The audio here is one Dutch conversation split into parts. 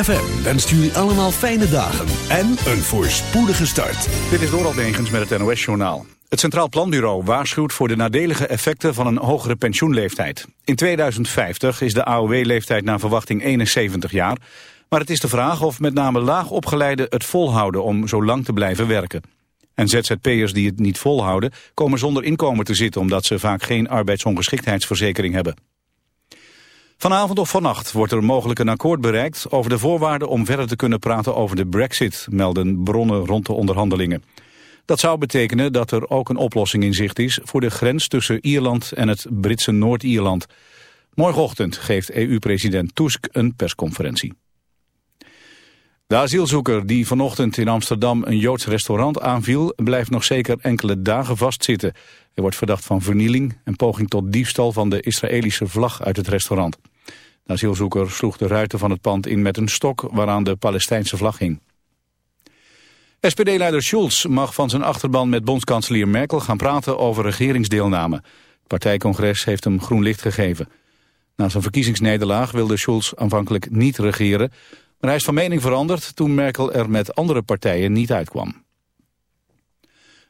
ZFM wenst jullie allemaal fijne dagen en een voorspoedige start. Dit is Doral Negens met het NOS-journaal. Het Centraal Planbureau waarschuwt voor de nadelige effecten van een hogere pensioenleeftijd. In 2050 is de AOW-leeftijd naar verwachting 71 jaar. Maar het is de vraag of met name laag opgeleiden het volhouden om zo lang te blijven werken. En ZZP'ers die het niet volhouden komen zonder inkomen te zitten... omdat ze vaak geen arbeidsongeschiktheidsverzekering hebben. Vanavond of vannacht wordt er mogelijk een akkoord bereikt over de voorwaarden om verder te kunnen praten over de brexit, melden bronnen rond de onderhandelingen. Dat zou betekenen dat er ook een oplossing in zicht is voor de grens tussen Ierland en het Britse Noord-Ierland. Morgenochtend geeft EU-president Tusk een persconferentie. De asielzoeker die vanochtend in Amsterdam een Joods restaurant aanviel... blijft nog zeker enkele dagen vastzitten. Hij wordt verdacht van vernieling en poging tot diefstal van de Israëlische vlag uit het restaurant. De asielzoeker sloeg de ruiten van het pand in met een stok waaraan de Palestijnse vlag hing. SPD-leider Schulz mag van zijn achterban met bondskanselier Merkel gaan praten over regeringsdeelname. Het partijcongres heeft hem groen licht gegeven. Na zijn verkiezingsnederlaag wilde Schulz aanvankelijk niet regeren, maar hij is van mening veranderd toen Merkel er met andere partijen niet uitkwam.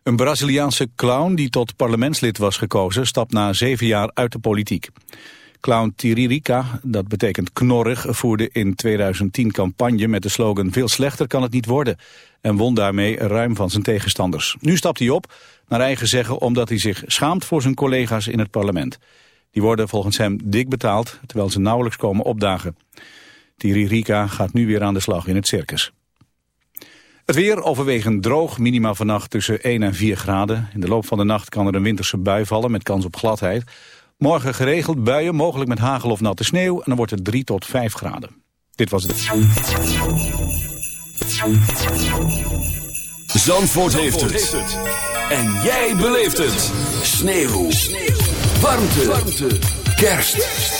Een Braziliaanse clown die tot parlementslid was gekozen stapt na zeven jaar uit de politiek. Clown Tiririca, dat betekent knorrig, voerde in 2010 campagne met de slogan veel slechter kan het niet worden en won daarmee ruim van zijn tegenstanders. Nu stapt hij op, naar eigen zeggen omdat hij zich schaamt voor zijn collega's in het parlement. Die worden volgens hem dik betaald, terwijl ze nauwelijks komen opdagen. Tiririca gaat nu weer aan de slag in het circus. Het weer overwegend droog, minima vannacht tussen 1 en 4 graden. In de loop van de nacht kan er een winterse bui vallen met kans op gladheid. Morgen geregeld buien, mogelijk met hagel of natte sneeuw. En dan wordt het 3 tot 5 graden. Dit was het. Zandvoort, heeft, het. En jij beleeft het. Sneeuw. sneeuw. Warmte. Warmte. Kerst.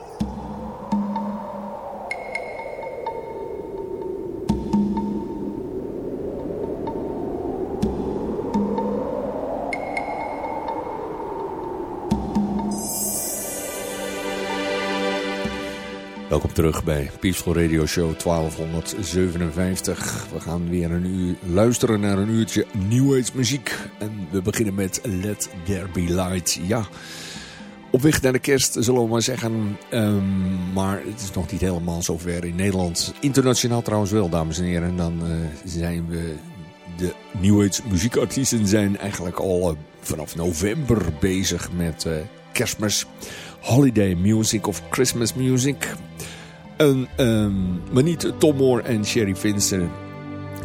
Welkom terug bij Peaceful Radio Show 1257. We gaan weer een uur luisteren naar een uurtje New Age muziek. En we beginnen met Let There Be Light. Ja, op weg naar de kerst zullen we maar zeggen. Um, maar het is nog niet helemaal zover in Nederland. Internationaal trouwens wel, dames en heren. En dan uh, zijn we... De New Age muziekartiesten zijn eigenlijk al uh, vanaf november bezig met uh, kerstmis holiday music of Christmas music. En, um, maar niet Tom Moore en Sherry Vincent.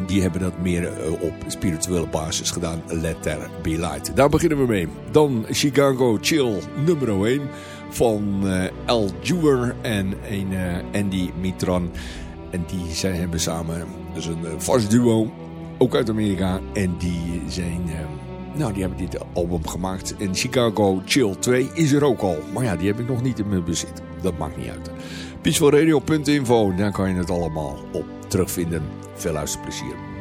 Die hebben dat meer uh, op spirituele basis gedaan. Let There Be Light. Daar beginnen we mee. Dan Chicago Chill nummer 1 van uh, Al Jewer en een, uh, Andy Mitran. En die zijn hebben samen, is een vast duo, ook uit Amerika. En die zijn... Nou, die hebben dit album gemaakt. En Chicago Chill 2 is er ook al. Maar ja, die heb ik nog niet in mijn bezit. Dat maakt niet uit. Peacefulradio.info, daar kan je het allemaal op terugvinden. Veel luisterplezier.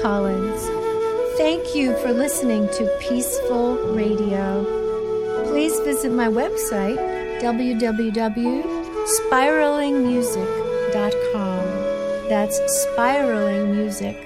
Collins. Thank you for listening to Peaceful Radio. Please visit my website, www.spiralingmusic.com. That's spiralingmusic.com.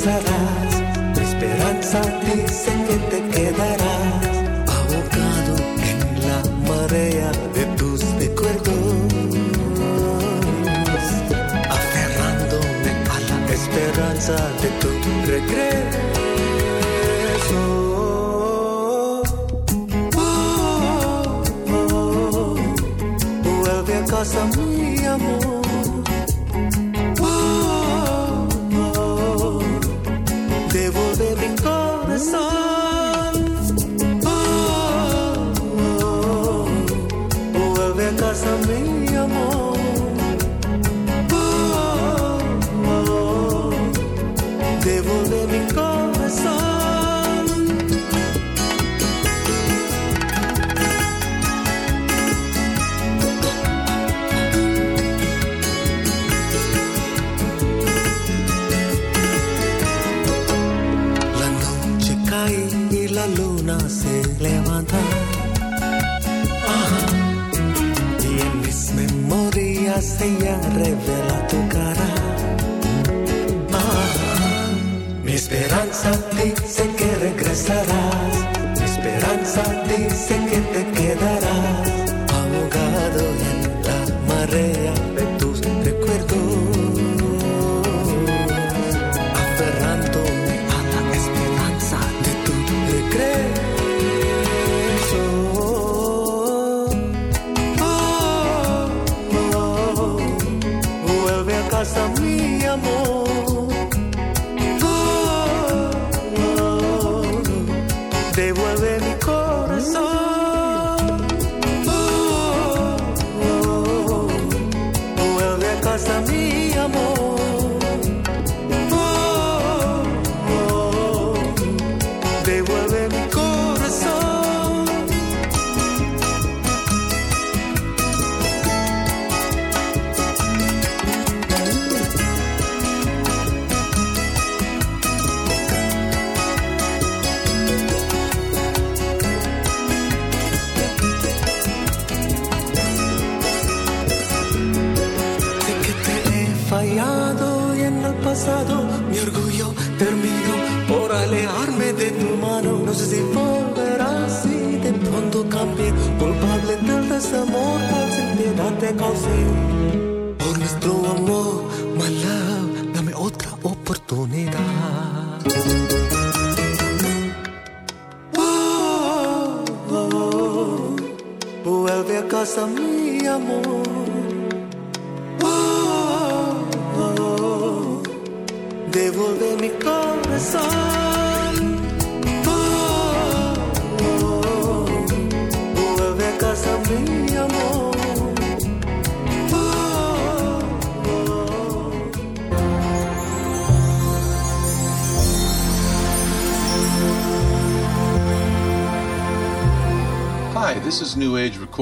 tu esperanza dice que te quedarás, abocado en la marea de tus recuerdos, aferrándome a la esperanza de tu regreso.